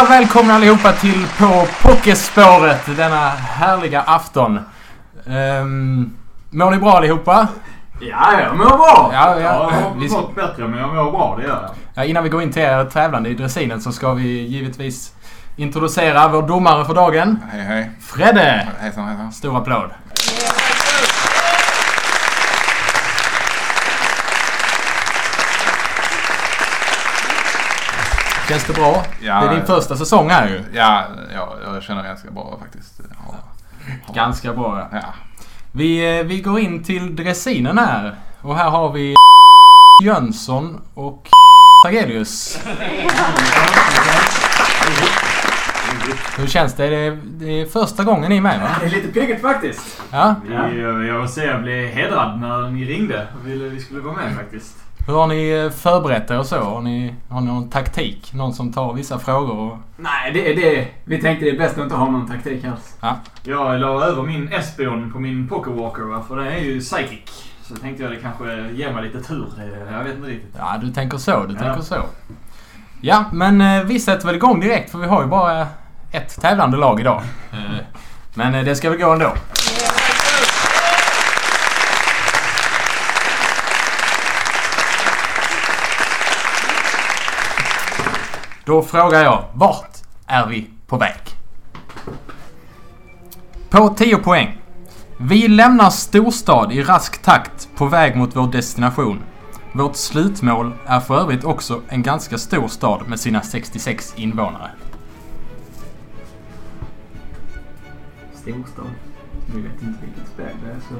Ja, välkomna allihopa till På Pockespåret denna härliga afton. Um, mår ni bra allihopa? Ja, jag mår bra. Ja, ja. Jag har Vi ska- mått bättre men jag mår bra, det gör jag. Ja, innan vi går in till er tävlande i dressinen så ska vi givetvis introducera vår domare för dagen. Hej hej. Fredde! Hejsan hejsan. Stor applåd. Känns det bra? Ja, det är din första säsong här ju. Ja, ja, jag känner ganska bra faktiskt. Ja, Ganska bra ja. Vi, eh, vi går in till dressinen här. Och här har vi Jönsson och Tagelius. Hur känns det? Det är, det är första gången ni är med va? Det är lite piggigt faktiskt. Ja. Vi, jag vill säga jag blev hedrad när ni ringde och ville vi skulle vara med faktiskt. Hur har ni förberett er och så? Har ni, har ni någon taktik? Någon som tar vissa frågor? Och... Nej, det det. Vi tänkte det är bäst att inte ha någon taktik alls. Jag la över min Espeon på min Pokerwalker va, för den är ju psychic. Så tänkte jag det kanske ger mig lite tur. Jag vet inte riktigt. Ja, du tänker så. Du Ja. tänker så. Ja, men eh, vi sätter väl igång direkt för vi har ju bara ett tävlande lag idag. Eh, Men eh, det ska väl gå ändå. Då frågar jag, vart är vi på väg? På 10 poäng. Vi lämnar storstad i rask takt på väg mot vår destination. Vårt slutmål är för övrigt också en ganska stor stad med sina 66 invånare. Storstad. Vi vet inte vilket spel det är så...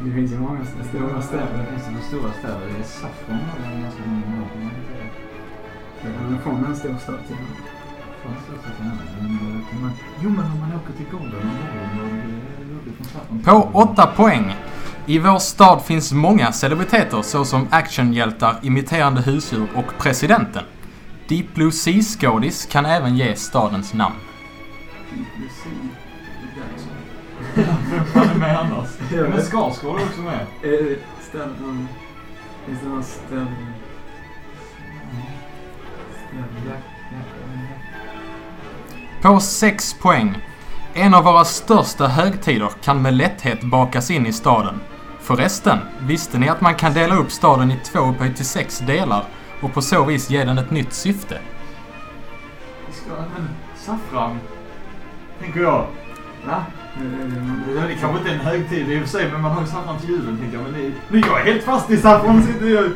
det finns ju många stora städer. Det finns några stora städer. Det är Saffron och det är ganska många. Men från en eh, kan man- Jo, men om man åker till Golden Saffron. På 8 poäng. I vår stad finns många celebriteter såsom actionhjältar, imiterande husdjur och presidenten. Deep Blue Sea-skådis kan även ge stadens namn. Vem fan är med annars? Men Skarsgård är också med. Städer... Finns det någon städer... På 6 poäng. En av våra största högtider kan med lätthet bakas in i staden. Förresten, visste ni att man kan dela upp staden i två upphöjt till sex delar och på så vis ge den ett nytt syfte? Vi ska, men saffran. Tänker jag. Va? Det är kanske inte en högtid i och för sig, men man har ju saffran till julen tänker jag. Men det, nu är jag helt fast i saffran. Sitter jag...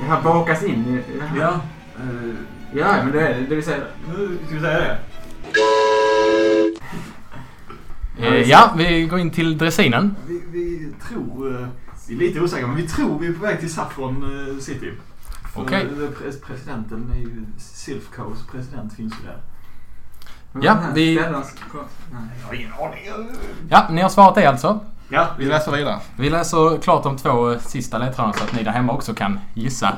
Det här bakas in i... Ja. eh, Ja, men det är det. Vill säga... Nu ska vi säga det. Eh, ja, vi går in till dressinen. Vi, vi tror... eh, Vi är lite osäkra, men vi tror vi är på väg till Saffron eh, City. För, Okej. eh, pres- Presidenten är ju... Silfco's president finns ju där. Ja, vi-. Jag har ingen aning. Ja, ni har svarat det alltså. Ja, Vi läser vidare. Vi läser klart de två sista ledtrådarna så att ni där hemma också kan gissa.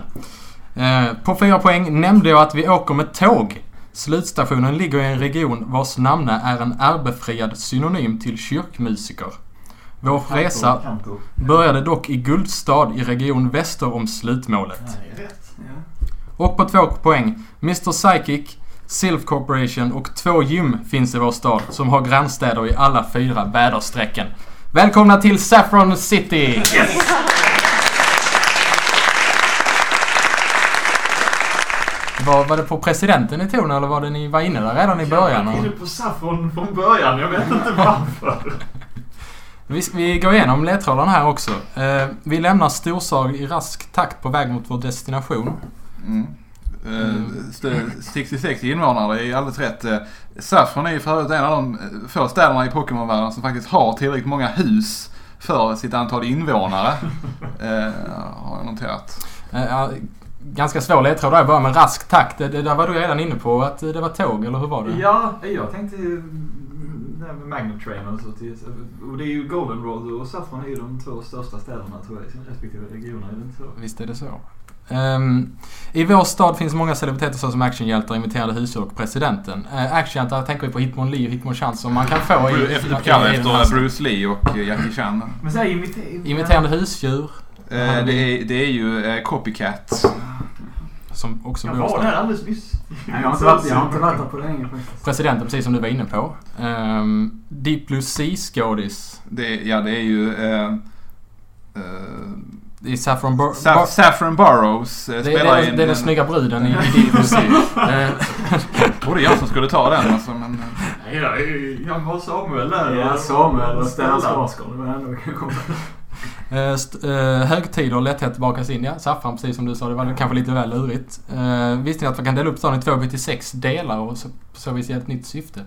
Eh, på fyra poäng nämnde jag att vi åker med tåg. Slutstationen ligger i en region vars namn är en ärrbefriad synonym till kyrkmusiker. Vår resa Kanto. började dock i Guldstad i region väster om slutmålet. Ja, det är rätt. Ja. Och på två poäng. Mr Psychic, Silf Corporation och två gym finns i vår stad som har grannstäder i alla fyra väderstrecken. Välkomna till Saffron City! Var, var det på presidenten ni tog eller var det ni var inne där redan i början? Jag var inne på Saffron från början. Jag vet inte varför. Vi, vi går igenom ledtrådarna här också. Eh, vi lämnar storstad i rask takt på väg mot vår destination. Mm. Eh, st- 66 invånare, det är alldeles rätt. Eh, Saffron är ju för övrigt en av de eh, få städerna i Pokémon-världen som faktiskt har tillräckligt många hus för sitt antal invånare. Eh, har jag noterat. Eh, ja, ganska svår ledtråd där början, men rask takt. Det, det där var du redan inne på att det var tåg, eller hur var det? Ja, jag tänkte ju med Magnet Train och så. Till, och det är ju Goldenrod och Saffron är ju de två största städerna tror jag i sina respektive regioner. Är det inte så? Visst är det så. Ehm, I vår stad finns många celebriteter såsom actionhjältar, imiterande husdjur och presidenten. Uh, actionhjältar tänker vi på Hitmonlee och Hitmonchan som man kan få i... Efter, i- i- efter Bruce Lee och Jackie Chan. Men säg imiter... Imiterande husdjur. Eh, det, är, det är ju eh, Copycat. som också Jag var där alldeles nyss. Nej, jag har inte varit, jag har inte varit där på länge faktiskt. Presidenten, precis som du var inne på. Um, Deep Blue Sea-skådis. Ja, det är ju... Eh, eh, Det är Saffron Bar... Sa- Bar- Saffron Burrows eh, det, spelar det, i är, en... det är den snygga bruden i, i Blue Sea. Eh, Trodde jag som skulle ta den alltså, men... eh, Nej, jag, jag var Samuel där. Ja, och- Samuel och Stellan. Skarsgård. Det var det Eh, eh, högtider och lätthet bakas in. Ja, saffran precis som du sa. Det var kanske lite väl lurigt. Eh, visste ni att man kan dela upp staden i två i sex delar och så, på så vis ge ett nytt syfte?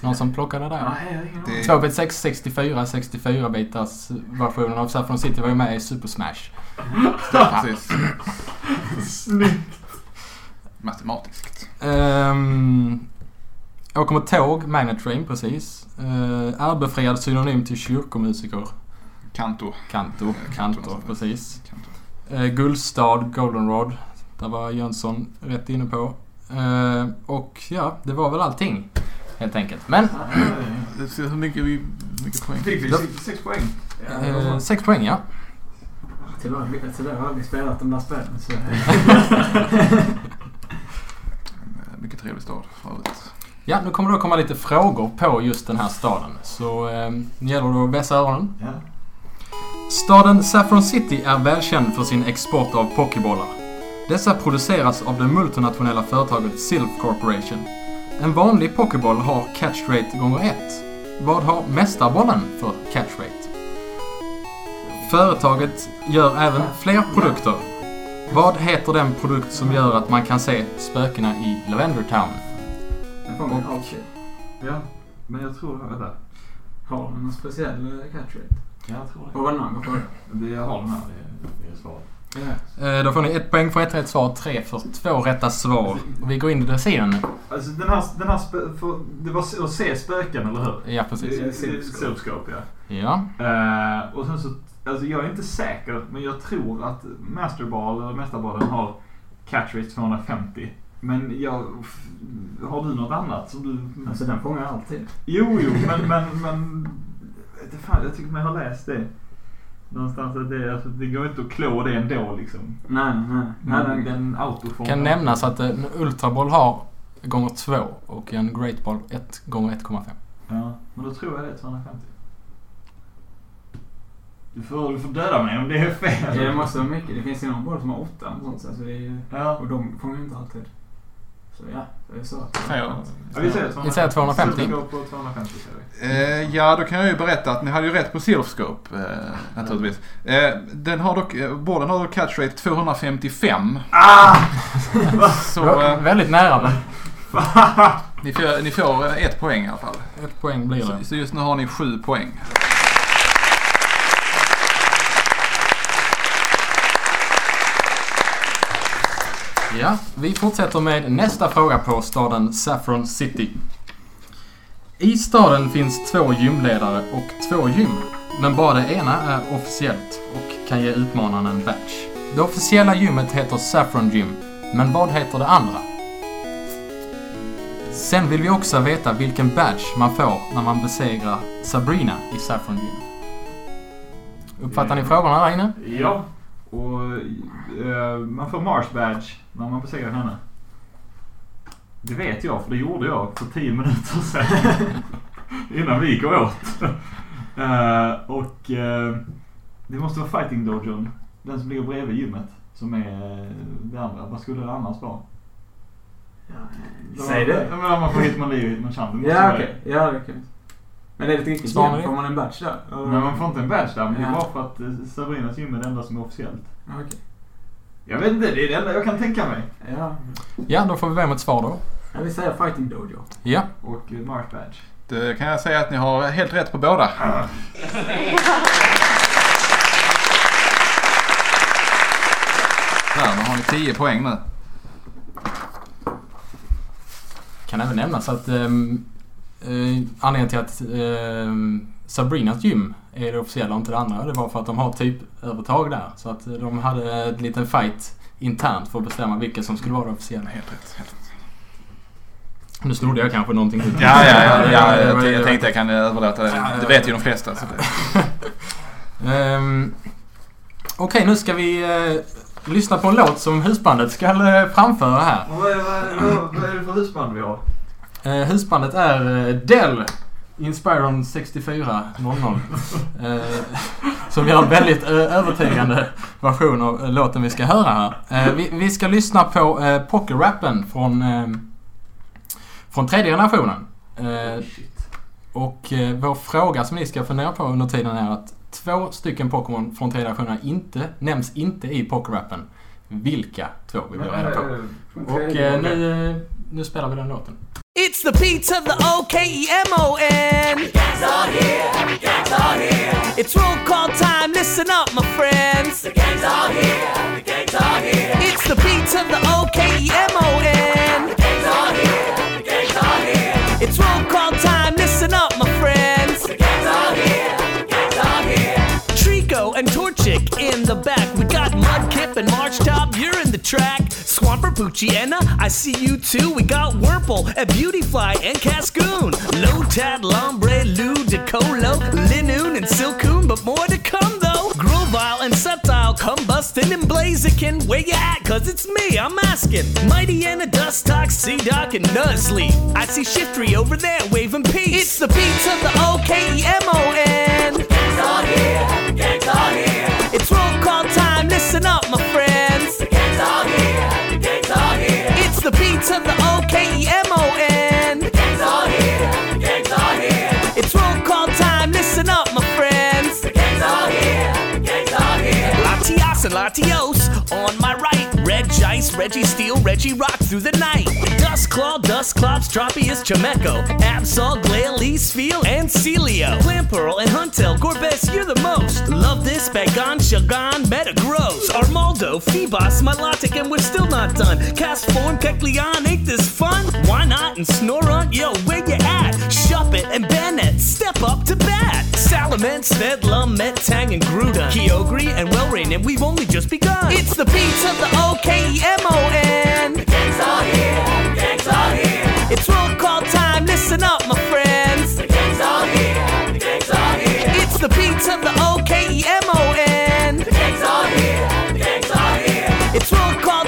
Någon som plockade det där? Nej, jag har ingen Det- aning. Två bit 6, 64, 64 bitars versionen av Saffron City var ju med i Super Smash. Precis. Snyggt. Matematiskt. Um, åker med tåg, Magnet Train precis. Uh, Ärbefriad synonym till kyrkomusiker. Kanto. Kantor, kantor precis. Kanto. Uh, Guldstad, Goldenrod. Där var Jönsson rätt inne på. Eh, och ja, det var väl allting. Helt enkelt. Men hur mycket, hur mycket poäng. Fick vi sex, poäng? eh, sex poäng ja. Tyvärr, tyvärr har jag aldrig spelat de där spelen. Så. Mycket trevlig stad för övrigt. Ja, nu kommer det att komma lite frågor på just den här staden. Så eh, nu gäller det att vässa öronen. Ja. Staden Saffron City är välkänd för sin export av pokébollar. Dessa produceras av det multinationella företaget Silph Corporation. En vanlig pokéboll har catch rate gånger ett. Vad har mästarbollen för catch rate? Företaget gör även fler produkter. Vad heter den produkt som gör att man kan se spökena i Lavender Town? Alltid. ja, men jag tror... Vänta. Har den någon speciell eh, catch rate? Ja, jag tror Vad var den andra frågan? det. det. Har den här. Det, det är svaret. Eh, Då får ni ett poäng för ett rätt svar, tre för två rätta svar. Vi går in i dressin. Alltså den här... Den här för, det var att se spöken, eller hur? Ja, precis. Silpscope, ja. Ja. Eh, och sen så, alltså jag är inte säker, men jag tror att Masterball, eller Mästarballen, har catch rate 250. Men jag, har du något annat som du... Alltså den fångar jag alltid. Jo, jo, men, men, men det fan, jag tycker mig ha läst det. Någonstans att det, alltså, det går inte att klå det ändå liksom. Nej, nej. nej Men den, den autofångar. Kan nämnas att en Ultraboll har gånger två och en Great Ball ett gånger 1,5. Ja, men då tror jag det är 250. Du får, du får döda mig om det är fel. Det måste vara mycket. Det finns ju någon boll som har åtta och sånt. Så alltså det är Ja. och de fångar ju inte alltid. Så ja, det är så. Säger Ja, vi säger 250. Vi säger 250. Silverskåp på 250 säger vi. Eh, ja, då kan jag ju berätta att ni hade ju rätt på Silphscope eh, naturligtvis. Eh, den har dock, eh, bollen har dock catch rate 255. Ah! Så eh, Väldigt nära men ni, får, ni får ett poäng i alla fall. ett poäng blir Så, det. så just nu har ni sju poäng. Ja, vi fortsätter med nästa fråga på staden Saffron City. I staden finns två gymledare och två gym. Men bara det ena är officiellt och kan ge utmanaren en badge. Det officiella gymmet heter Saffron Gym, men vad heter det andra? Sen vill vi också veta vilken badge man får när man besegrar Sabrina i Saffron Gym. Uppfattar ni frågorna där inne? Ja, och eh, man får Mars badge när man besegrar henne. Det vet jag, för det gjorde jag för 10 minuter sedan. Innan vi gick och åt. Eh, och eh, det måste vara Fighting Dojon. Den som ligger bredvid gymmet. Som är eh, det andra. Vad skulle det annars vara? Säg det. Ja, men man får Hitmonlee och Hitmonchan. Ja, okej. Ja, det kan Men är det ett riktigt ni? Får man en badge där? Men man får inte en badge där. Men det är Ja. bara för att eh, Sabrinas gym är det enda som är officiellt. Ja, okej. Jag vet inte, det är det enda jag kan tänka mig. Ja. Ja, då får vi be om ett svar då. Jag vill säga Fighting Dojo. Ja, Och eh, Mars badge. Det kan jag säga att ni har helt rätt på båda. Där, då har ni 10 poäng nu. kan även nämnas att um, uh, anledningen till att ehm, Sabrinas gym är det officiella och inte det andra, det var för att de har typ övertag där. Så att eh, de hade en liten fight internt för att bestämma vilka som skulle vara det officiella. Helt rätt. Helt rätt. Nu snodde jag kanske någonting. Ja, ja, ja, ja det jag, jag tänkte jag kan överlåta det. Det vet ju de flesta. Ehm, Okej, nu ska vi uh, lyssna på en låt som husbandet ska eh, framföra här. Vad är det för husband vi har? Eh, husbandet är eh, Dell Inspiron 6400. Eh, som gör en väldigt eh, övertygande version av eh, låten vi ska höra här. Eh, vi, vi ska lyssna på eh, pokerrappen från, från tredje generationen. Och eh, vår fråga som ni ska fundera på under tiden är att två stycken Pokémon från tredje generationen inte, nämns inte i pokerrappen. Vilka två vi vill reda på. Och nu, nu spelar vi den låten. It's the P to the O K E M O N. Gangs are here, gangs are here. It's roll call time, listen up, my friends. The gangs are here, the gangs are here. It's the P to the O K E M O N. The gangs are here, the gangs are here. It's roll call time, listen up, my friends. The gangs are here, the gangs are here. Trico and Torchic in the back. We got Mudkip and March Top, you're in the track. Pucciana, I see you too. We got Wurple and Beautyfly and Cascoon. Lotad, Lombre, Lou, Decolo, Linoon and Silcoon, but more to come though. Grovile and Septile, Combustin and Blaziken. Where you at? Cause it's me, I'm asking. Mighty and a Dust Talk, Sea Doc and Nuzleaf. I see Shiftry over there waving peace. It's the beats of the O Latios on my right. Red Reggie Steel, Reggie Rock through the night. Dust Claw, Dust Clops, Tropius, Chameco, Absol, Glalie, Sfeel, and Celio. Clampearl and Huntel, Gorbes, you're the most. Love this, Bagon, Shagan, Metagross. Armaldo, Phoebos, Milotic, and we're still not done. Cast Form, Kecleon, ain't this fun? Why not? And Snorunt, yo, where you at? And Bennett, step up to bat. Salamence, Svedlum, Metang, and Grudon. Kyogre and Wellrain, and we've only just begun. It's the beats of the O K E M O N. The gangs are here, the gangs are here. It's roll call time, listen up, my friends. The gangs are here, the gangs are here. It's the P to the O K E M O N. The gangs are here, the gangs are here. It's roll call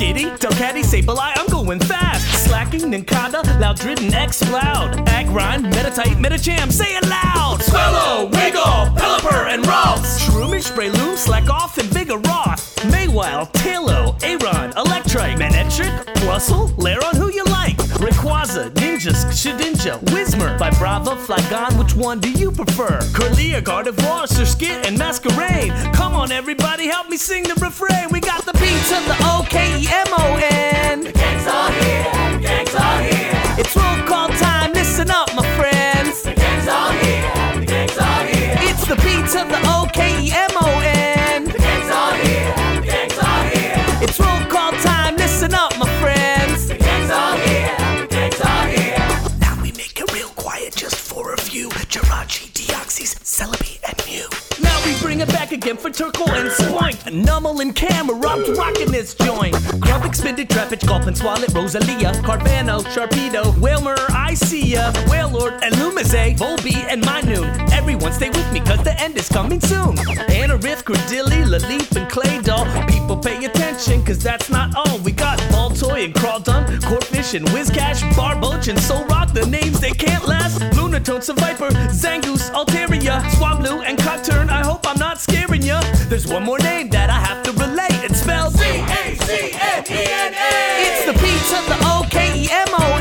Skitty, Ducati, Sableye, I'm going fast. Slacking, Ninkata, Loudridden, X-Cloud. Agrine, Metatite, Metacham, say it loud. Swallow, Wiggle, Pelipper, and Ross. Shroomish, Breloom, Slack Off, and Vigoroth. Maywild, Talo, Aron, Electrike, Manetric, Plusle, Laron, who you like? Rayquaza, Ninjas, Shedinja, Whismer, Vibrava, Flygon, which one do you prefer? Curlia, Gardevoir, Surskit, and Masquerain. Come on, everybody, help me sing the refrain. We got of the O back again for Turkle and Spoink. Nummel and Camerup's rocking this joint. Grub, Expended, Trappitch, Gulpin, Swallet, Rosalia, Carvano, Sharpedo, Whalmer, I see ya, Whalelord, and Lumize, eh? Volby, and Minoon. Everyone stay with me, cause the end is coming soon. Anarith, Cordilli, Lalif, and Clay Doll. People pay attention, cause that's not all. We got Baltoy and Crawdon, Corfish and Whizcash, Barbulch and Soul Rock, the names they can't last. Lunatone, Viper, Zangoose, Altaria, Swablu, and Cotturn. I hope I'm not hearing ya. There's one more name that I have to relate. It's spelled C A C N E N A. It's the P to the O K E M O.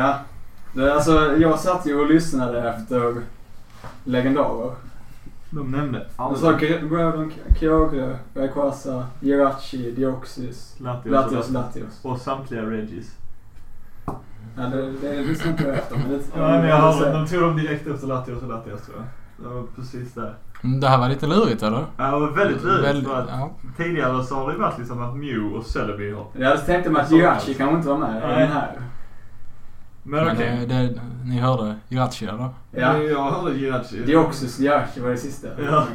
Ja. Det, alltså, jag satt ju och lyssnade efter legendarer. De nämnde Och så Grodon, Kyogre, Rayquaza, Jirachi, Deoxys, Latios, Latios, och, Latios. och samtliga Regis. Ja, det, det lyssnade inte jag efter men det... Ja, men jag hörde, de tog dem direkt efter Latios och Latios tror jag. Det var precis där. Mm, Det här var lite lurigt eller? Ja, det var väldigt lurigt Väldigt- för att ja. tidigare så har det ju varit liksom att Mew och Celebi har... Jag hade tänkt mig att Jirachi kanske inte var med i den här. Men Men okej. det, det, ni hörde Jirachi eller? Ja. Jag hörde Jirachi. Deoxys Jirachi var det sista. Ja.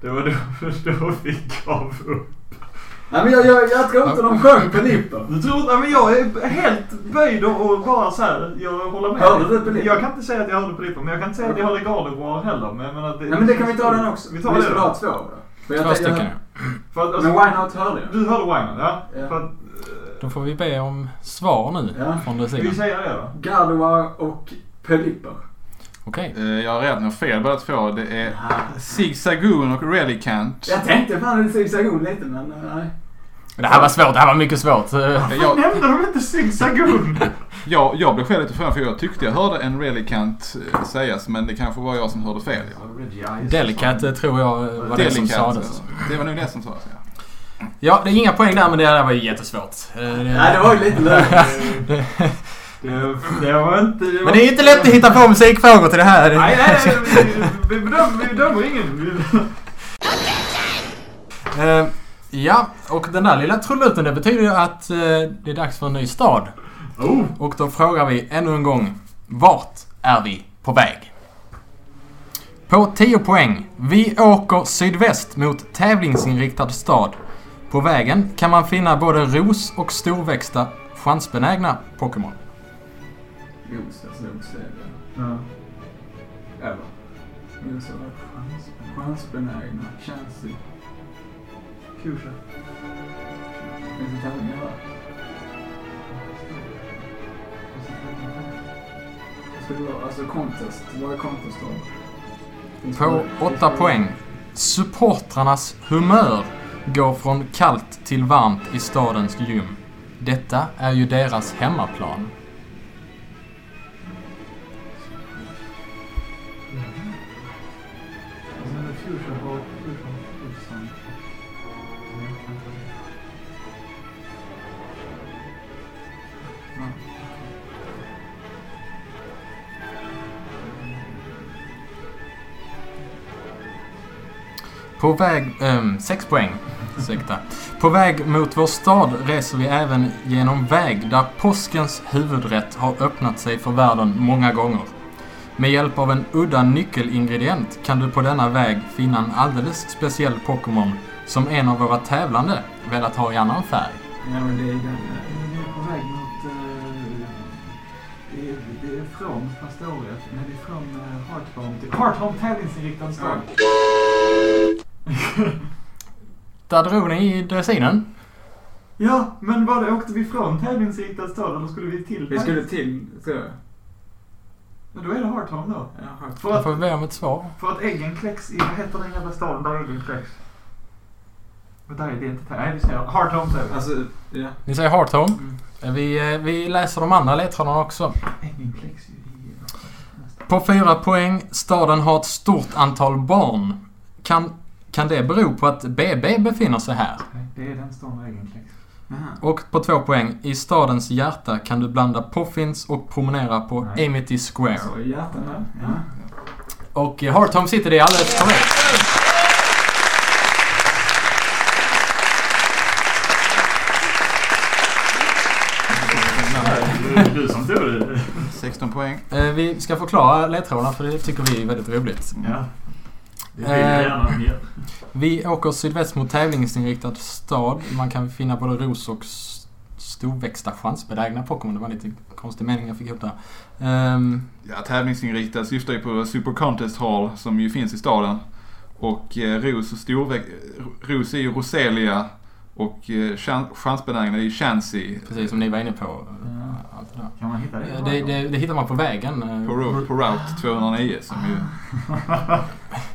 Det var då, då vi gav upp. Nej men jag, jag, jag tror inte de sjöng på Nipper. Du tror inte, men jag är helt böjd och, och bara så här. jag håller med. Hörde du på Lippen? Jag kan inte säga att jag hörde på Lippen, men jag kan inte säga att jag hörde Gardevoir heller. Men, jag menar, det, Nej men det kan vi ta den också. Vi tar vi det då. ha två då. Två stycken att, alltså, Men Why Not hörde jag. Du hörde Wyman, ja? Ja. För att, Då får vi be om svar nu Ja. från Ska vi Dressinen. säga det då? Gardevoir och Pelipper. Okej. Eh, Jag är rädd nog fel båda två. Det är Zigzagoon och Relicant. Jag tänkte fan det zigzagoon lite men eh, nej. Det här var svårt. Det här var mycket svårt. Eh, Jag, Nämnde de inte Zigzagoon? jag, jag blev själv lite förvånad för jag tyckte jag hörde en Relicant eh, sägas men det kanske var jag som hörde fel. Delicat eh, tror jag eh, var det som Delicat. sades. Det var nog det som sades ja. Ja, det är inga poäng där men det där var ju jättesvårt. Eh, Nej det var ju lite löjligt. Det, det var inte... Det var, Men det är inte lätt att hitta på musikfrågor till det här. Nej, nej, nej. Vi, bedömer, vi bedömer ingen. Eh, ja, och den där lilla trudelutten det betyder ju att eh, det är dags för en ny stad. Oh. Och då frågar vi ännu en gång. Vart är vi på väg? På 10 poäng. Vi åker sydväst mot tävlingsinriktad stad. På vägen kan man finna både ros och storväxta chansbenägna Pokémon. Josef nog säger det. Ja. Eller? Chans, chansbenägna. Chansy. Kusha. Finns det tävlingar där? Det skulle vara alltså contest. Vad är contest då? På det- 8 poäng. Supportrarnas humör går från kallt till varmt i stadens gym. Detta är ju deras hemmaplan. På väg... Ähm, sex poäng. Ursäkta. På väg mot vår stad reser vi även genom väg där påskens huvudrätt har öppnat sig för världen många gånger. Med hjälp av en udda nyckelingrediens kan du på denna väg finna en alldeles speciell Pokémon som en av våra tävlande velat ha i annan färg. Ja men det är den. Vi är på väg mot... eh, det, är, det är från Pastoriet. Nej, det är från uh, Hearthome till... Hearthome tävlingsinriktad stad. Där drog ni i dressinen. Ja, men var det, åkte vi från tävlingsinriktad stad eller skulle vi till? Vi skulle till, tror jag. Ja, då är det Hearthome då. Ja, För Då att, får vi be om ett svar. för att äggen kläcks i, vad heter den jävla staden där äggen kläcks? Men där är det inte, nej vi säger Hearthome säger vi. Alltså, ja. Ni säger Hearthome. Mm. Vi, eh, vi läser de andra ledtrådarna också. Äggen kläcks ju i... På fyra poäng. Staden har ett stort antal barn. Kan, kan det bero på att BB befinner sig här? Nej, det är den äggen kläcks. Jaha. Och på två poäng. I stadens hjärta kan du blanda puffins och promenera på Nej. Amity Square. Så i hjärtan där. Ja. Och i Hearthome City, det är alldeles korrekt. Du som tog det. 16 poäng. Eh, Vi ska förklara ledtrådarna för det tycker vi är väldigt roligt. Ja. Det vill Eh. Vi åker sydväst mot tävlingsinriktad stad. Man kan finna både ros och storväxta chansbenägna Pokémon. Det var lite konstig mening jag fick ihop där. Ehm, Ja, tävlingsinriktad syftar ju på Super Contest Hall som ju finns i staden. Och eh, Ros och storväg... Ros är ju Roselia och eh, chan- chansbenägna är ju Chansey. precis som ni var inne på. eh, Allt det, där. Kan man hitta det? Eh, Det, det, det hittar man på vägen. eh, På, ro- på Route 209 som ju...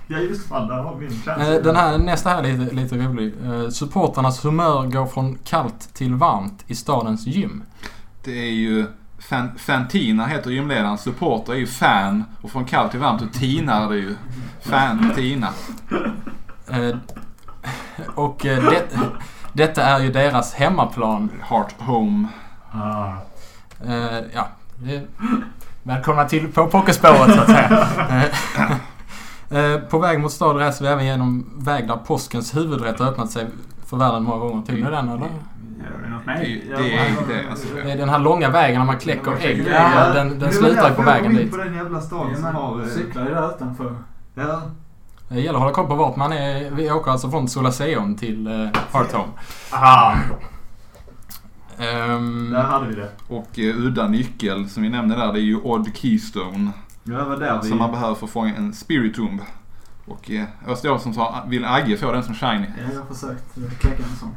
Ja just fan, där har en chans. Eh, Den här, nästa här är lite, lite rolig. Eh, Supporternas humör går från kallt till varmt i stadens gym. Det är ju Fan, Fantina heter gymledaren. Supporter är ju fan. Och från kallt till varmt och Tina är det ju. Fantina. Eh, och det, detta är ju deras hemmaplan. Heart Home. Ah. Ja, välkomna till på pokerspåret så att säga. Eh, på väg mot stad reser vi även genom väg där påskens huvudrätt har öppnat sig för världen många gånger. Tycker ni den eller? Det något? Det, Nej. det är inte... Alltså, Det är den här långa vägen när man kläcker ägg. Ja, Den, den slutar ju på vägen dit. på den jävla staden som har... eh, cyklar ju där utanför. Ja. Det gäller att hålla koll på vart man är. Vi åker alltså från Solaceon till uh, Hearthome. Aha! Ehm, Där hade vi det. och eh, udda nyckel som vi nämnde där, det är ju Odd Keystone. Ja, där vi... Som man behöver för att fånga en Spiritomb. Och eh, jag står som sa, vill Agge få den som shiny? Ja, jag har försökt kläcka en sån.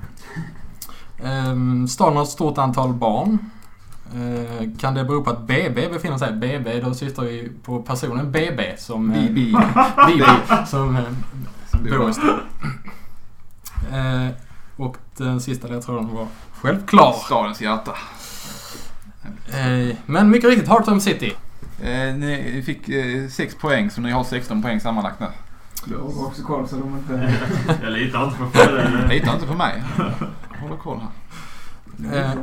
ehm, staden har ett stort antal barn. Eh, kan det bero på att BB befinner sig BB, då syftar vi på personen BB som... BB. BB som eh, bor i stan. Eh, och den sista ledtråden var självklar. Stadens hjärta. Eh, men mycket riktigt, Hearthome City. Eh, ni fick eh, 6 poäng så ni har 16 poäng sammanlagt nu. Du har också koll så de inte... Jag litar inte på Fredde. Lita inte på mig. Jag håller koll här. Eh. Eh,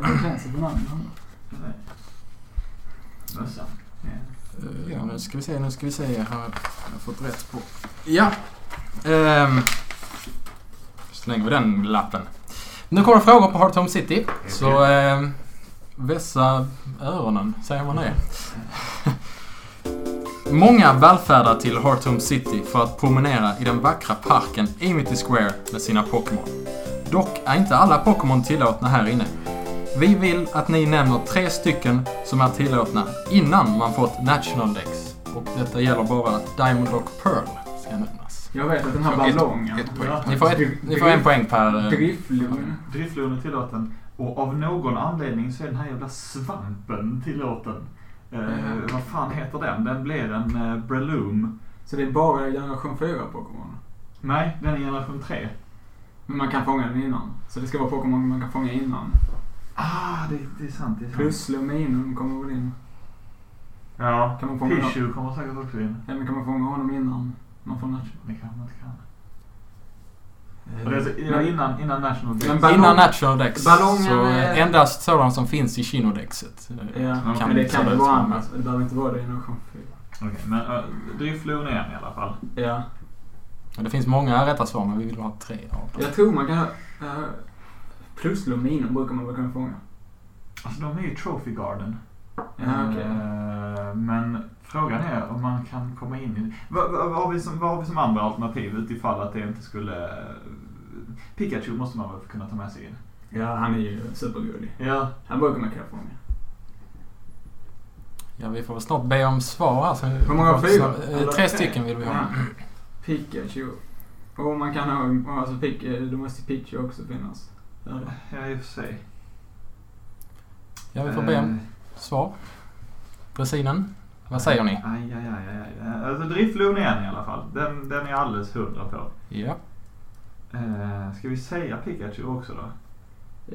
Ja, nu ska vi se, nu ska vi se. Jag har, jag har fått rätt på... Ja. Ehm, slänger vi den lappen. Nu kommer frågor på Hearthome City. Så ehm, vässa öronen, säger man det? Många vallfärdar till Hearthome City för att promenera i den vackra parken Amity Square med sina Pokémon. Dock är inte alla Pokémon tillåtna här inne. Vi vill att ni nämner tre stycken som är tillåtna innan man fått National Dex. Och detta gäller bara Diamond och Pearl ska nämnas. Jag vet att den här ett- ballongen... ett poäng. Ja. Ni får, ett, ni får en poäng per... eh, Driftlon. Driftlon är tillåten. Och av någon anledning så är den här jävla svampen tillåten. Eh, Mm. Vad fan heter den? Den blev en eh, Breloom. Så det är bara generation 4 Pokémon. Nej, den är generation 3. Men man kan fånga den innan. Så det ska vara Pokémon man kan fånga innan. Ah, det, det är sant. Det är sant. Plus Luminum kommer väl in. Ja, Kan man fånga Pichu kommer säkert också in. Eller kan man fånga honom innan man får National? Det kanske man inte kan. Det är ja, innan, innan National Dex. Ballong- Innan National Dex. så är- eh, endast sådana som finns i Kinodexet. eh, Ja, Kan men det kan väl vara andra. Det behöver inte vara det i generation 4. Okej, men uh, Driftlon är en i alla fall. Ja. Det finns många rätta svar men vi vill ha tre av dem. Jag tror man kan. Uh, plus Luminum brukar man väl kunna fånga. Alltså de är ju Trophy Garden. Ja, okej. Eh, Men frågan är om man kan komma in i... Vad, vad, vad, har, vi som, vad har vi som andra alternativ utifall att det inte skulle... Pikachu måste man väl kunna ta med sig in? Ja, han är ju supergullig. Ja. Han man kunna fånga. Ja, vi får väl snart be om svar här. så- Hur många så- eh, Tre stycken vill vi ha. Ja. Pikachu. Och man kan ha... Alltså, Pik, eh, då måste Pikachu också finnas. Ja. Ja, i och för sig. Ja, vi får be om Eh, svar. Dressinen, vad säger ni? Aj, aj, aj, aj. Alltså Driftlon är en i alla fall. Den, den är jag alldeles hundra på. Ja. Eh, ska vi säga Pikachu också då?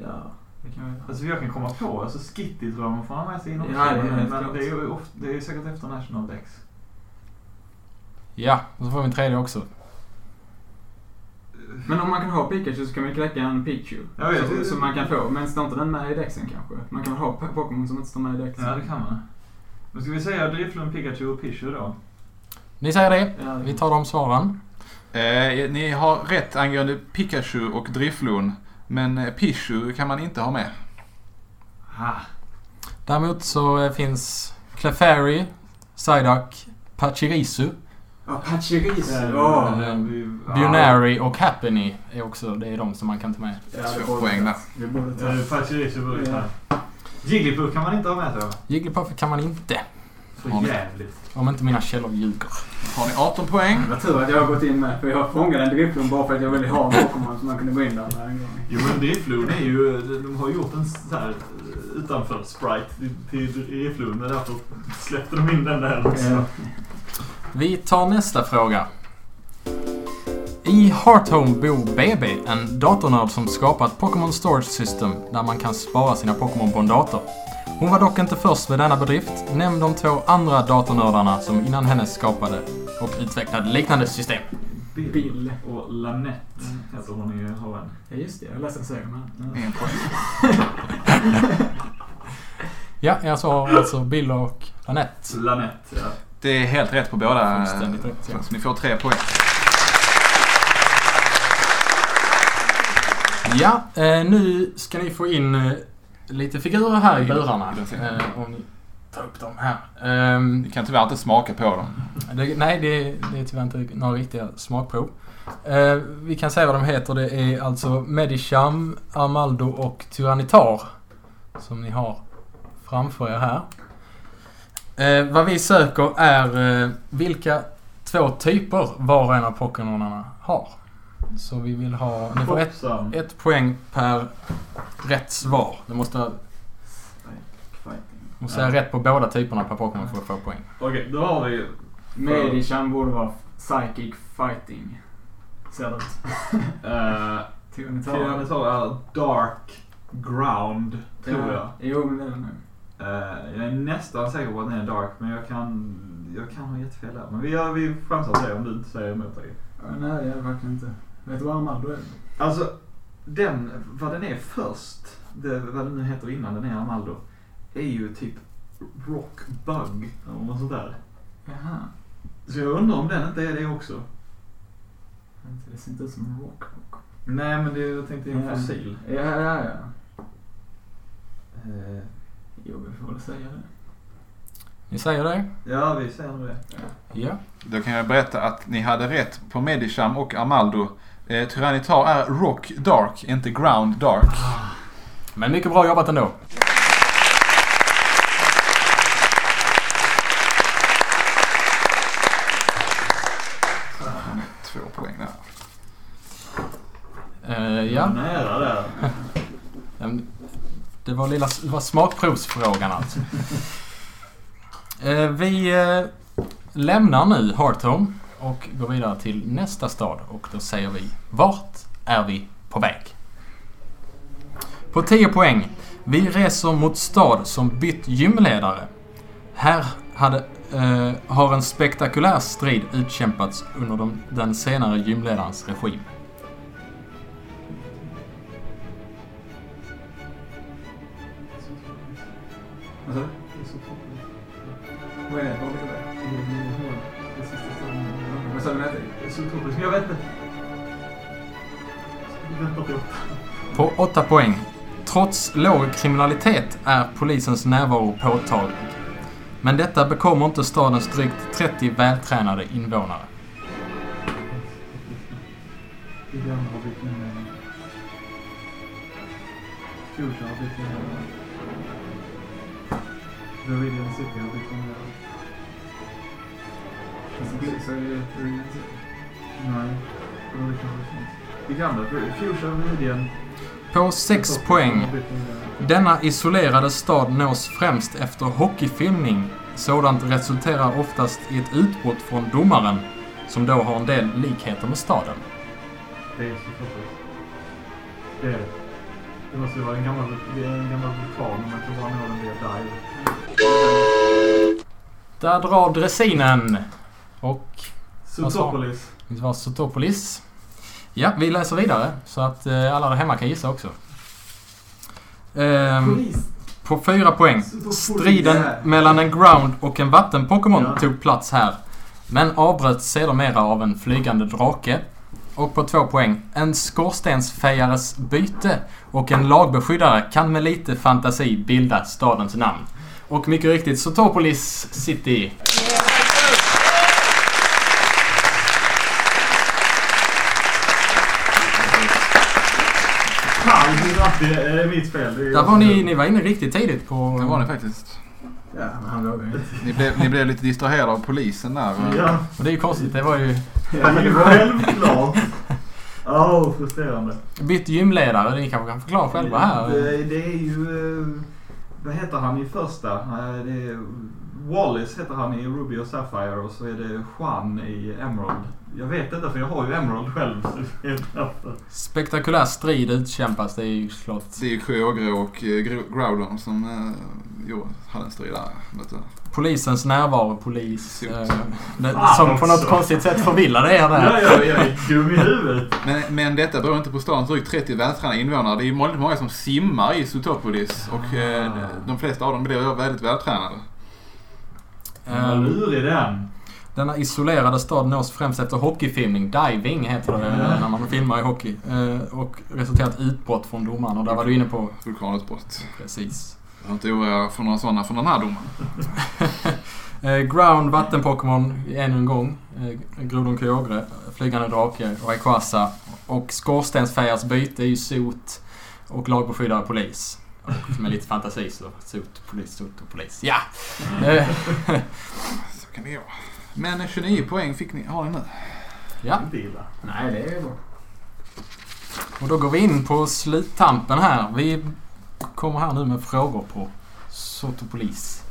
Ja, det kan vi. Alltså jag kan komma på, alltså Skitty tror jag man får ha med sig in också. Ja, det är men klart. det är ju ofta, det är säkert efter National Dex. Ja, och så får vi en tredje också. Men om man kan ha Pikachu så kan man kläcka en Pikachu. Så man kan få. Men står inte den med i dexen kanske? Man kan väl ha Pokémon som inte står med i dexen? Ja, det kan man. Men ska vi säga Driftlon, Pikachu och Pichu då? Ni säger det. Ja, Vi tar de svaren. Eh, ni har rätt angående Pikachu och Driflon. Men eh, Pichu kan man inte ha med. Ah, Däremot så eh, finns Clefairy, Psyduck, Pachirisu, Ja, Pachirisu. ah. Bunary och Happiny är också, det är de som man kan ta med. Ja, Två poäng där. Pachirisu borde ta. Jigglypuff kan man inte ha med sig va? Jigglypuff kan man inte. För jävligt. Om inte mina källor ljuger. Har ni 18 poäng? Det var tur att jag har gått in med. För jag fångade en Driftlon bara för att jag ville ha en Pokémon som man kunde gå in där varje gång. Jo men Driftlon är ju, de har gjort en sån här eh, utanför sprite till, men därför släppte de in den där också. Ja. Vi tar nästa fråga. I Hearthome bor BB, en datornörd som skapat Pokémon Storage System där man kan spara sina Pokémon på en dator. Hon var dock inte först med denna bedrift. Nämn de två andra datornördarna som innan henne skapade och utvecklade liknande system. Bill. Och Lanette heter hon i HN. Ja, just det. Jag läste en serie henne. En poäng. Ja, jag sa alltså Bill och Anette. Lanette, ja. Det är helt rätt på båda. Fullständigt rätt, ja. Så ni får tre poäng. Ja, eh, nu ska ni få in eh, lite figurer här i burarna. Eh, om ni tar upp dem här. Ehm, Ni kan tyvärr inte smaka på dem. det, nej, det, det är tyvärr inte några riktiga smakprov. Vi kan säga vad de heter. Det är alltså Medicham, Armaldo och Tyrannitar. Som ni har framför er här. Eh, vad vi söker är eh, vilka två typer var och en av Pokémonerna har. Så vi vill ha... Ni får ett ett poäng per rätt svar. Du måste, måste säga rätt på båda typerna per Pokémon för att få poäng. Okej, då har vi... Medichan borde vara Psychic Fighting. Ser det ut. Uh, Tyrannitar. Tyrannosaur är Dark Ground, tror jag. Jo, men det är det nog. Eh, jag är nästan säker på att den är Dark, men jag kan, jag kan ha jättefel där. Men vi, gör, vi chansar på det om du inte säger emot dig. Ja, nej, det är det verkligen inte. Vet du vad Armando är? Alltså, den, vad den är först, det, vad den nu heter innan den är Armaldo, är ju typ Rock Bug eller något sånt där. Jaha. Så jag undrar om den inte är det också. Det ser inte ut som en rock. Nej, men det, jag tänkte en Ja. fossil. Ja, ja, ja. Eh, Jo, vi får väl säga det. Ni säger det? ja, vi säger det. Ja. Då kan jag berätta att ni hade rätt på Medicham och Armaldo. Eh, Tyrannitar är Rock Dark, inte Ground Dark. Men mycket bra jobbat ändå. Två poäng där. Eh, ja. Nära där. Det var lilla det var smakprovsfrågan alltså. Eh, vi eh, lämnar nu Hearthome och går vidare till nästa stad och då säger vi Vart är vi på väg? På 10 poäng. Vi reser mot stad som bytt gymledare. Här hade, eh, har en spektakulär strid utkämpats under de, den senare gymledarens regim. Trots låg kriminalitet är polisens närvaro påtaglig. Men detta bekommer inte stadens drygt 30 vältränade invånare. Det gamla har blivit Nej. Det var lite annat. Det gamla, Future, Viridian... På 6 poäng. Denna isolerade stad nås främst efter hockeyfilmning. Sådant resulterar oftast i ett utbrott från domaren, som då har en del likheter med staden. Det är så fattigt. Det är det. Det måste ju vara en gammal, en gammal vulkan, men man kan bara nå den via dive. Där drar dressinen. Och Zootropolis. det var Sotopolis. Ja, vi läser vidare så att eh, alla där hemma kan gissa också. Ehm, på fyra poäng. Striden mellan en ground och en vatten-Pokémon Ja. tog plats här. Men avbröts sedermera av en flygande drake. Och på två poäng. En skorstensfejares byte och en lagbeskyddare kan med lite fantasi bilda stadens namn. Och mycket riktigt, Sotopolis City. Fan, det är alltid det är mitt fel. Det är Där var ni, ni var inne riktigt tidigt på... Det var ni faktiskt. Ja, men han inte. Ni blev, ni blev lite distraherade av polisen där. Ja, Och det är ju konstigt, det var ju... det är ju självklart. Åh, oh, frustrerande. Bytt gymledare, ni kanske kan förklara själva här. Det, det är ju... eh, Vad heter han i första? Eh, Det är, Wallace heter han i Ruby och Sapphire och så är det Juan i Emerald. Jag vet detta för jag har ju Emerald själv. Spektakulär strid utkämpas. Det är ju klart. Det är ju Kyogre och eh, Gro- Groudon som eh, jo, hade en strid där. Vet du. Polisens närvaro, polis. Sot. Eh, som på också. något konstigt sätt förvillade er Ja, där. ja, jag är dum i huvudet. Men, men detta beror inte på stadens drygt 30 vältränade invånare. Det är ju väldigt många som simmar i Sotopolis och eh, Ah. de flesta av dem blir väldigt vältränade. Vad lurig den. Denna isolerade stad nås främst efter hockeyfilmning. Diving heter det eh, när man filmar i hockey. Eh, Och resulterat utbrott från domaren. Och där var du inne på Vulkanutbrott. precis. Jag inte oroa för några sådana från den här domaren. Eh, Ground, vatten-Pokémon ännu en gång. Eh, Grodon Kyogre, Flygande Drake, Rayquaza. Och Skorstensfejars byte är ju Sot och lagbeskyddare polis. Och med lite fantasi så Sot, polis, Sot och polis. Ja! Eh, Så kan det gå. Men 29 poäng fick ni, har ni nu. ja, Inte illa. Nej, det är bra. och då går vi in på sluttampen här. Vi kommer här nu med frågor på Sotopolis.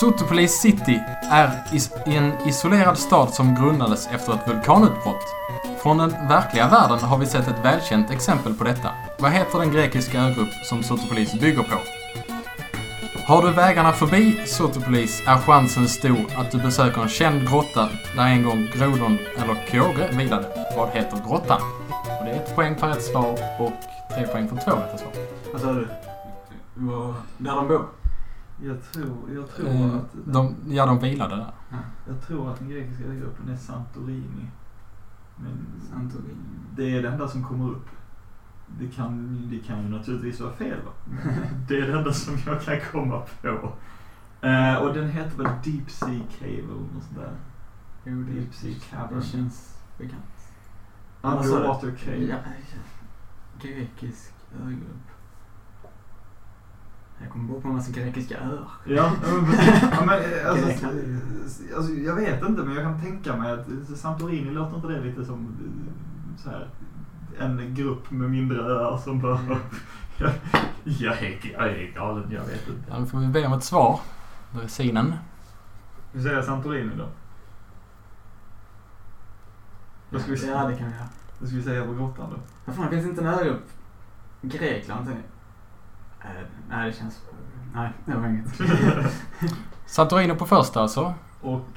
Sotopolis City är is- en isolerad stad som grundades efter ett vulkanutbrott. Från den verkliga världen har vi sett ett välkänt exempel på detta. Vad heter den grekiska ögrupp som Sotopolis bygger på? Har du vägarna förbi Sotopolis är chansen stor att du besöker en känd grotta där en gång Grodon eller Kyogre vilade. Vad heter grottan? Och det är ett poäng per rätt svar och tre poäng för två rätta svar. Vad sa du? Var, där de bor? Jag tror, jag tror Eh, att... de, ja, de vilade där. Jag tror att den grekiska ögruppen är Santorini. Men Santorini. det är det enda som kommer upp. Det kan, det kan ju naturligtvis vara fel va? Det är det enda som jag kan komma på. Eh, och den heter väl Deep Sea Cave eller något sånt där. Jo, det, Deep Sea Cavern. det känns bekant. Vad sa du? Underwater Cave. Ja, ja. Grekisk ögrupp. Jag kommer bo på en massa grekiska öar. Ja, ja, men eh, alltså, alltså, jag vet inte men jag kan tänka mig att eh, Santorini låter inte det lite som eh, så här, en grupp med mindre öar som bara... jag, jag, är, jag är galen, jag vet inte. Ja, då får vi be om ett svar. Dressinen. Vi säger Santorini då. Vad ska vi säga? Ja, det kan vi göra. Vad ska vi säga på grottan då? Vad fan, finns inte en ögrupp? Grekland? Nej, Nej, det känns... Nej, det var inget. Santorini på första alltså. Och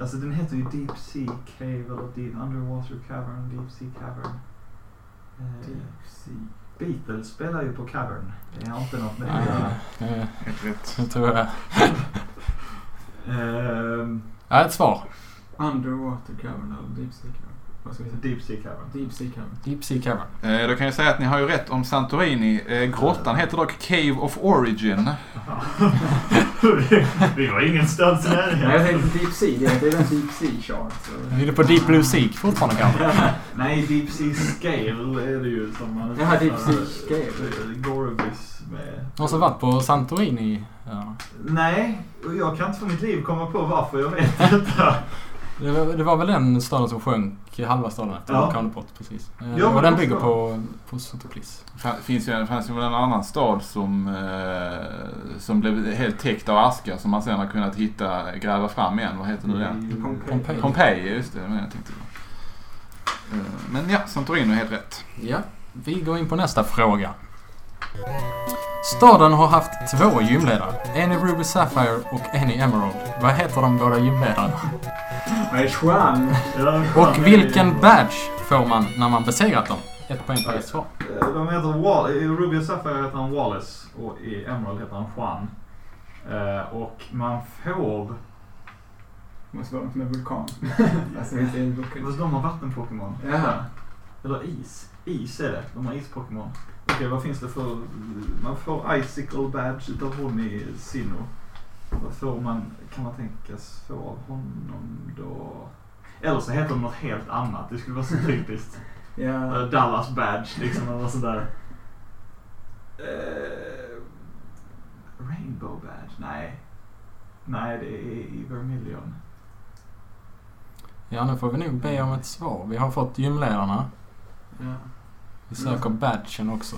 alltså den heter ju Deep Sea Cave eller Deep Underwater Cavern, Deep Sea Cavern. Eh, Deep Sea. Beatles spelar ju på Cavern. Det är inte något med Ja, det. Helt rätt. jag tror jag. Ehm, Ja, ett svar. Underwater Cavern eller Deep Sea Cavern? Vad ska vi säga? Deep Sea Cavern. Deep Sea Cavern. Deep Sea Cavern. Eh, då kan jag säga att ni har ju rätt om Santorini. Eh, grottan heter dock Cave of Origin. Vi var ingenstans i Nej, jag närheten. tänkte Deep Sea. Det heter ju den Deep Sea Chart. så- Är det på Deep Blue Sea fortfarande kanske? Nej, Deep Sea Scale är det ju som man... Jaha, Deep Sea Scale. Eh, Gorobis med... Har så varit på Santorini. Ja. Nej, och jag kan inte för mitt liv komma på varför jag vet detta. Det, var, det var väl den staden som sjönk, halva staden efter Ja. vulkanutbrott precis. Eh, Ja, och men den bygger på, på Sotopolis. Det finns ju, det fanns ju en annan stad som, eh, som blev helt täckt av aska som man sen har kunnat hitta, gräva fram igen. Vad heter nu den? Pompeji. Pompeji, just det. Men jag tänkte. Eh, Men ja, Santorini är helt rätt. Ja, vi går in på nästa fråga. Staden har haft två gymledare. En i Ruby Sapphire och en i Emerald. Vad heter de båda gymledarna? Juan? Och vilken badge får man när man besegrat dem? Ett poäng per rätt svar. Eh, De heter Wall- I Ruby och Sapphire heter han Wallace och i Emerald heter han Juan. Eh, och man får... Måste vara något med vulkan. alltså, inte en vulkan. Fast de har vatten-Pokémon. Jaha. Eller is. Is är det. De har is-Pokémon. Okej, vad finns det för... Man får Icicle Badge utav hon i Sinnoh. Vad får man, kan man tänkas få av honom då? Eller så heter de något helt annat. Det skulle vara så typiskt. Eh, Dallas Badge liksom eller sådär. Uh, Rainbow Badge? Nej. Nej, det är i Vermilion. Ja, nu får vi nog be om ett svar. Vi har fått gymledarna. ja. Vi söker badgen också.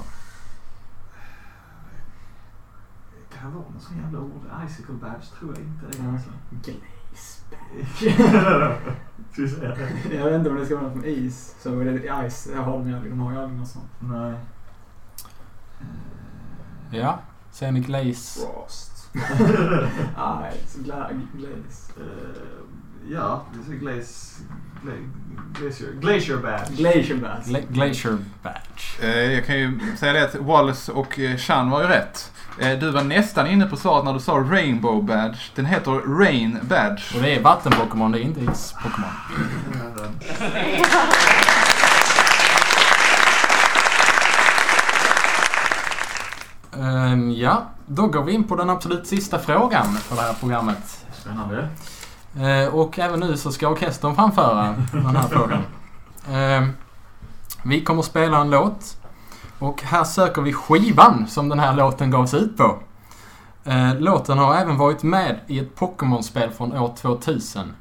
Kan det vara något sånt jävla ord? Icicle Badge tror jag inte det är. Ja. Alltså. Glaze. Det? Jag vet inte om det ska vara något med is. Så är det ice. Jag har de aldrig. De har ju aldrig något sånt. Nej. Ja. Säger ni glaze? Frost. Ice. Gla- glaze. Eh, ja, vi säger glaze... gla- Glacier. Glacier badge. Glacier bass. Gla- glacier badge. Eh, Jag kan ju säga det att Wallace och eh, Chan var ju rätt. Eh, Du var nästan inne på svaret när du sa Rainbow Badge. Den heter Rain Badge. Och det är vatten-Pokémon, det är inte is-Pokémon. Ehm, ja, då går vi in på den absolut sista frågan för det här programmet. Spännande. Eh, och även nu så ska orkestern framföra den här frågan. Eh, vi kommer spela en låt. Och här söker vi skivan som den här låten gavs ut på. Eh, låten har även varit med i ett Pokémon-spel från år 2000.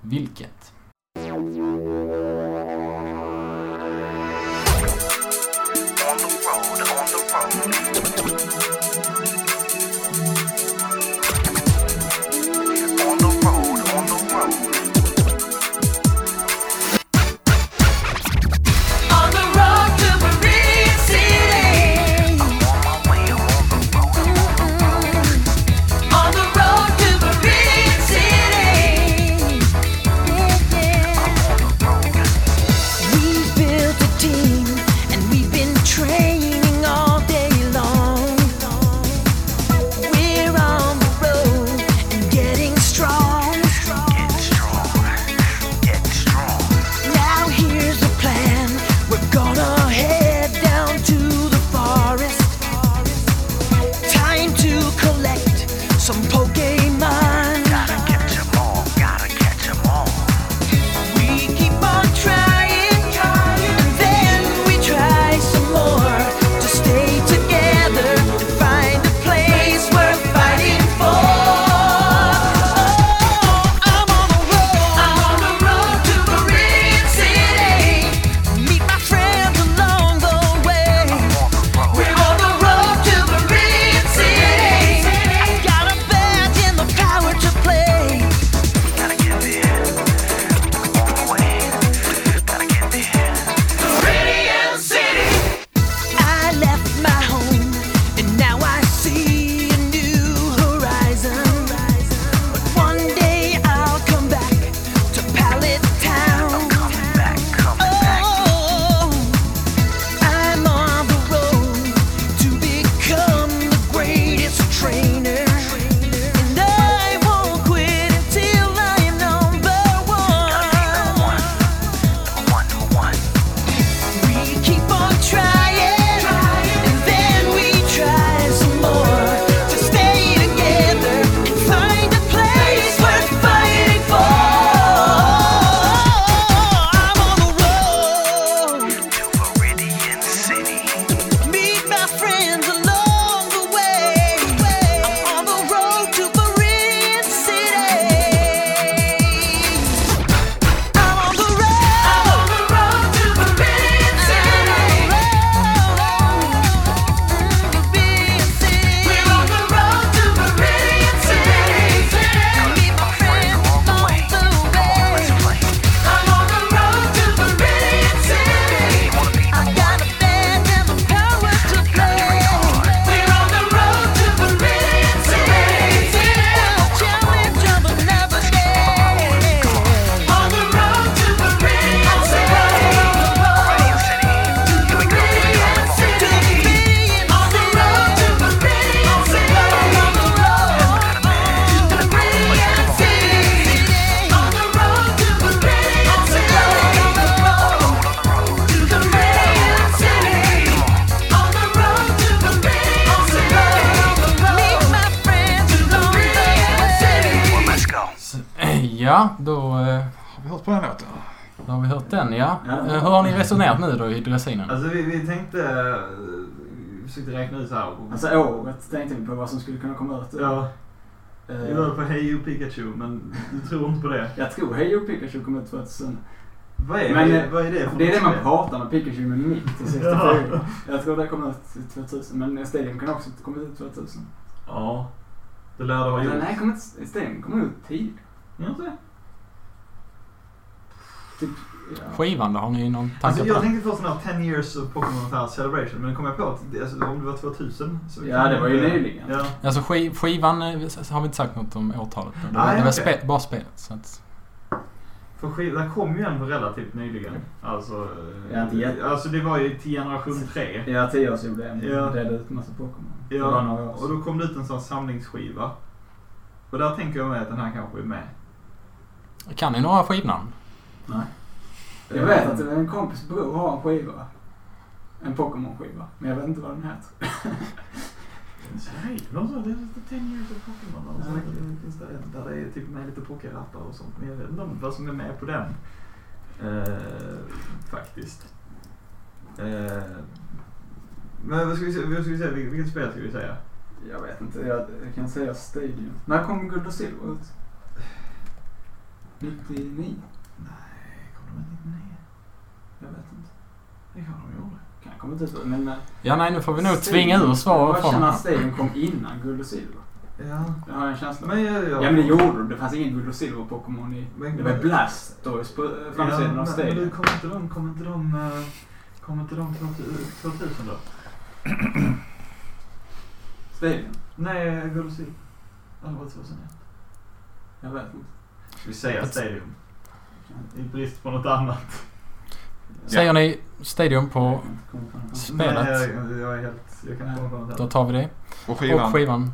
Vilket? Resonerat nu då i dressinen? Alltså vi, vi tänkte... eh, Vi försökte räkna ut så här. Alltså året tänkte vi på vad som skulle kunna komma ut. Ja, Eh, vi var på Hey You Pikachu men du tror inte på det. Jag tror Hej och Pikachu kom ut 2000. Vad är, Men, det, eh, vad är det för Det är det man pratar med Pikachu med mitt till 64. Ja. Jag tror det kom ut 2000. Men Stadium kan också komma ut 2000. Ja, det lär det ha gjort. nej, kom ut, Stadium kom ut tidigt. Gör inte det? Typ, ja. Skivan då? Har ni någon tanke Alltså, på jag tänkte få sån här 10 years of Pokémon här celebration men kom jag på att det, alltså, om det var 2000 så Ja, det var ju nyligen. Ja. Alltså skiv, skivan eh, har vi inte sagt något om årtalet på. Det var, Nej, det var spe, bara spelet. Så att, För skiv, den kom ju ändå relativt nyligen. Alltså, Ja, inte jätte- alltså det var ju till generation 3. Ja, tioårsjubileum. Ja. Ja. Delade ut massa Pokémon. Det Ja, och då kom det ut en sån samlingsskiva. Och där tänker jag med att den här kanske är med. kan ni några skivnamn? Jag vet att en kompis bror har en skiva. En Pokémon-skiva. Men jag vet inte vad den heter. Nej, det är 10 years of Pokémon. Och så finns det en där det är typ med lite pokerrappar och sånt. Men jag vet inte vad som är med på den. Eh, faktiskt. Eh, men vad ska vi säga? Vad ska vi säga? Vil- Vilket spel ska vi säga? Jag vet inte. Jag, jag kan säga Stadium. När kom Guld och Silver ut? 99? Nej, kom de inte med? Jag vet inte. Det kan de gjorde. Kan jag komma ut Men... Ja, nej, nu får vi nog tvinga ur svar Jag från känner att Stadium kom innan Guld och Silver. Ja. Det har jag en känsla. Men jag... jag Ja men det gjorde det. Det fanns ingen Guld och Silver Pokémon i... Men- Det var Blastoise på framsidan ja, av men, men du, kommer inte de, kommer inte de, eh, kommer inte de 2000 då? Stadium? Nej, Guld och Silver. Eller var det 2001? Jag vet inte. Ska vi säga Stadium? I brist på något annat. Säger ni Stadium på spelet? Nej, jag, jag är helt... Jag kan inte komma på något Då annat. tar vi det. Och skivan. Och skivan.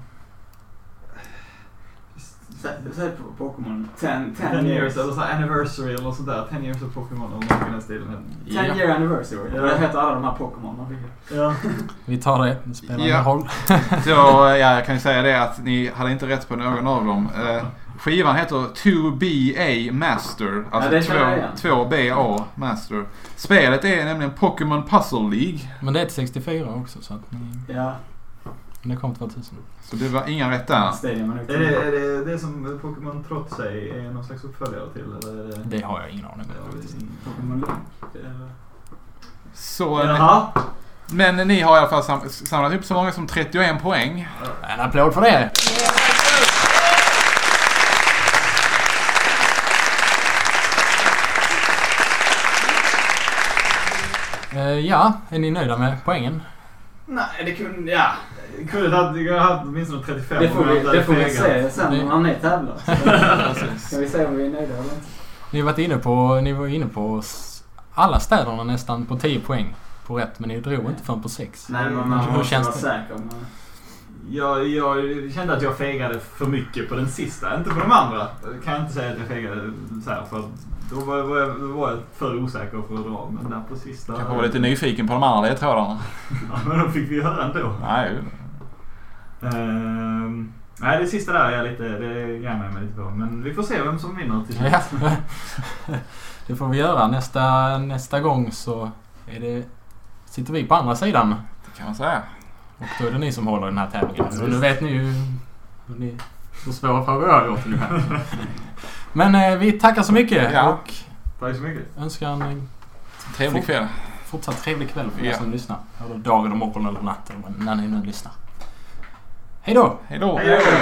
Sä- Säg på Pokémon. 10 10 years, eller så här anniversary eller något sånt där. 10 years of Pokémon eller något i den stilen. 10 Ja. year anniversary. Ja. Det heter alla de här Pokémon. Ja. Vi tar det. Spelar Ja. roll. Så ja, jag kan ju säga det att ni hade inte rätt på någon av dem. Eh, skivan heter 2BA Master. Alltså Ja, det känner jag igen. 2, 2BA Master. Spelet är nämligen Pokémon Puzzle League. Men det är till 64 också så att ni, Ja. det kom 2000. Så det var inga rätt där. Stadium är det, är det det som Pokémon trots sig är någon slags uppföljare till? Eller är det... Det har jag ingen aning om. Pokémon Link. eller? Så, Jaha. men ni har i alla fall sam- samlat upp så många som 31 poäng. En applåd för det! Eh, ja, är ni nöjda med poängen? Nej, det kunde... Ja. Kunde ha haft åtminstone 35 Det får vi, det får vi se sen när ni tävlar. Ska vi se om vi är nöjda eller inte? Ni varit inne på, ni var inne på alla städerna nästan på 10 poäng på rätt men ni drog inte förrän på 6. Nej, men man Hur måste känns vara det? säker. Men... Jag, jag kände att jag fegade för mycket på den sista. Inte på de andra. Kan jag inte säga att jag fegade så här för då var, var, jag, då var jag för osäker för att dra. Men där på sista... Kanske var lite nyfiken på de andra ledtrådarna. Ja, men då fick vi höra ändå. Nej, Ehm, nej, det sista där är jag lite, det grämer jag mig lite på. Men vi får se vem som vinner till slut. Ja. det får vi göra. Nästa, nästa gång så är det, sitter vi på andra sidan. det kan man säga. Och då är det ni som håller i den här tävlingen. Och nu vet ni ju hur, ni, hur svåra frågor jag har gjort ungefär. Men eh, vi tackar så mycket Ja. och Tack så mycket. önskar en eh, Trevlig kväll. fortsatt trevlig kväll för er Ja. som lyssnar. Eller dag eller morgon eller natt eller när ni nu lyssnar. Hej då! Hej då. Hej då!